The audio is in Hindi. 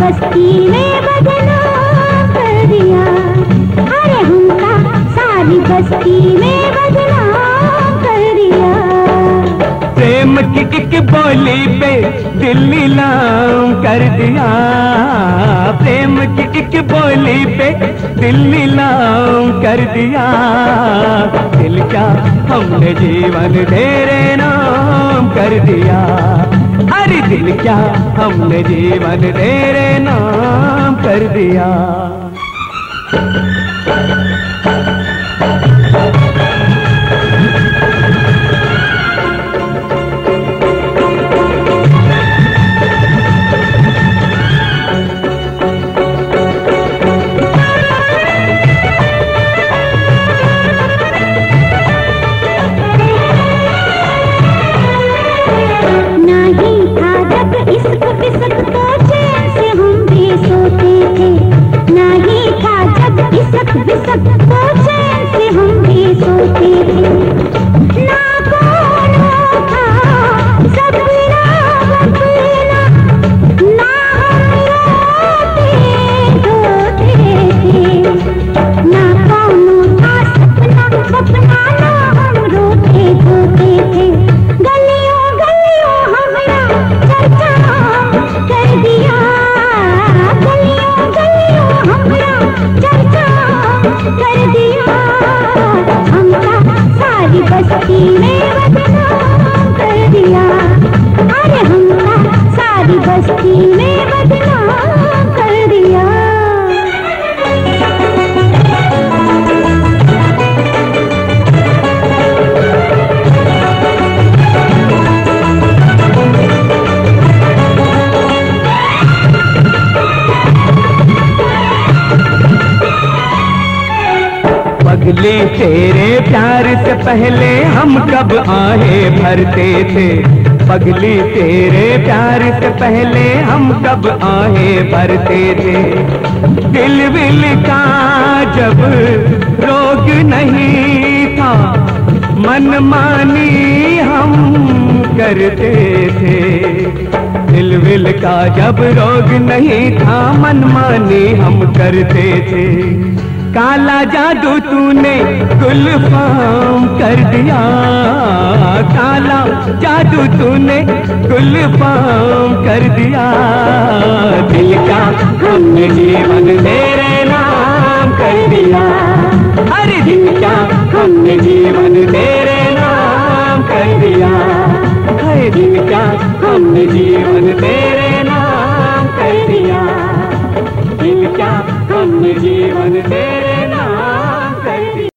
बस्ती में बदनाम कर दिया अरे हमका सारी बस्ती में बदनाम कर दिया प्रेम की एक बोली पे दिल नीलाम कर दिया। प्रेम की एक बोली पे दिल नीलाम कर दिया। दिल क्या हमने जीवन तेरे नाम कर दिया। दिल क्या हमने जीवन तेरे नाम कर दिया? जब इश्क बिसक तो से हम भी सोते थे बस्ती में पगली तेरे प्यार से पहले हम कब आहे भरते थे? पगली तेरे प्यार से पहले हम कब आहे भरते थे? दिल विल का जब रोग नहीं था, मन मानी हम करते थे। दिल विल का जब रोग नहीं था, मन मानी हम करते थे। काला जादू तूने गुलफाम कर दिया। काला जादू तूने गुलफाम कर दिया। दिल का हमने जीवन तेरे नाम कर दिया। अरे दिल का हमने जीवन तेरे नाम कर दिया। अरे दिल का हमने जीवन तेरे